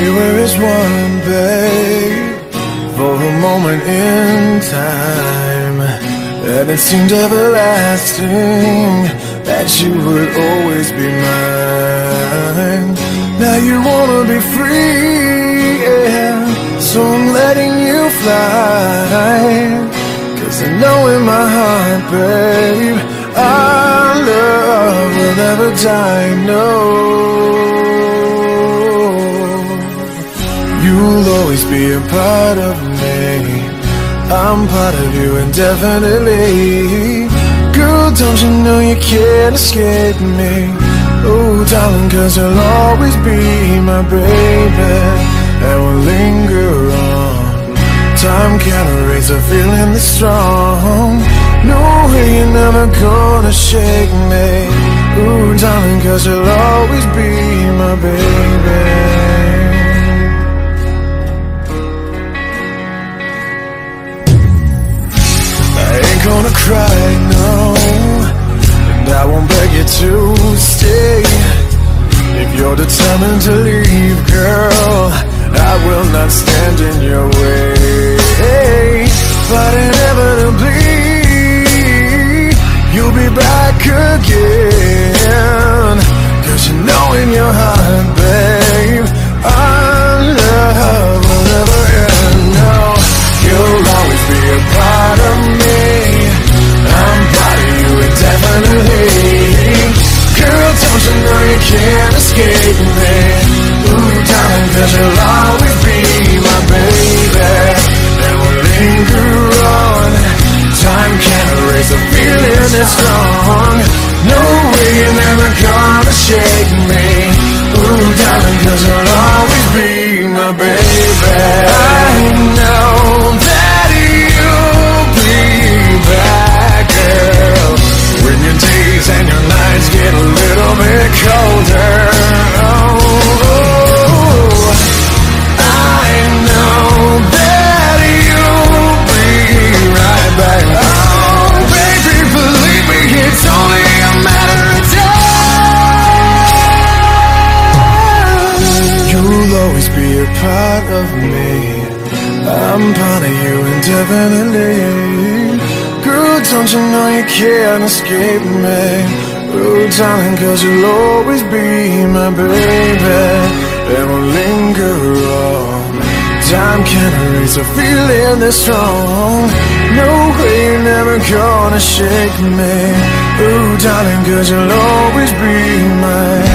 We were as one, babe, for a moment in time. And it seemed everlasting that you would always be mine. Now you wanna be free, yeah. So I'm letting you fly. Cause I know in my heart, babe, our love will never die, no. You'll always be a part of me. I'm part of you indefinitely. Girl, don't you know you can't escape me? Oh, darling, cause you'll always be my baby. And we'll linger on. Time can't erase a feeling that's strong. No way you're never gonna shake me. Ooh, darling, cause you'll always be my baby. Determined to leave, girl. I will not stand in your way feeling that's strong No way you're never gonna shake me. Ooh, darling, cause you'll always be my baby part of me. I'm part of you indefinitely. Girl, don't you know you can't escape me? Oh, darling, cause you'll always be my baby. And we'll linger on. Time can't erase a feeling that's strong. No way you're never gonna shake me. Oh, darling, cause you'll always be my.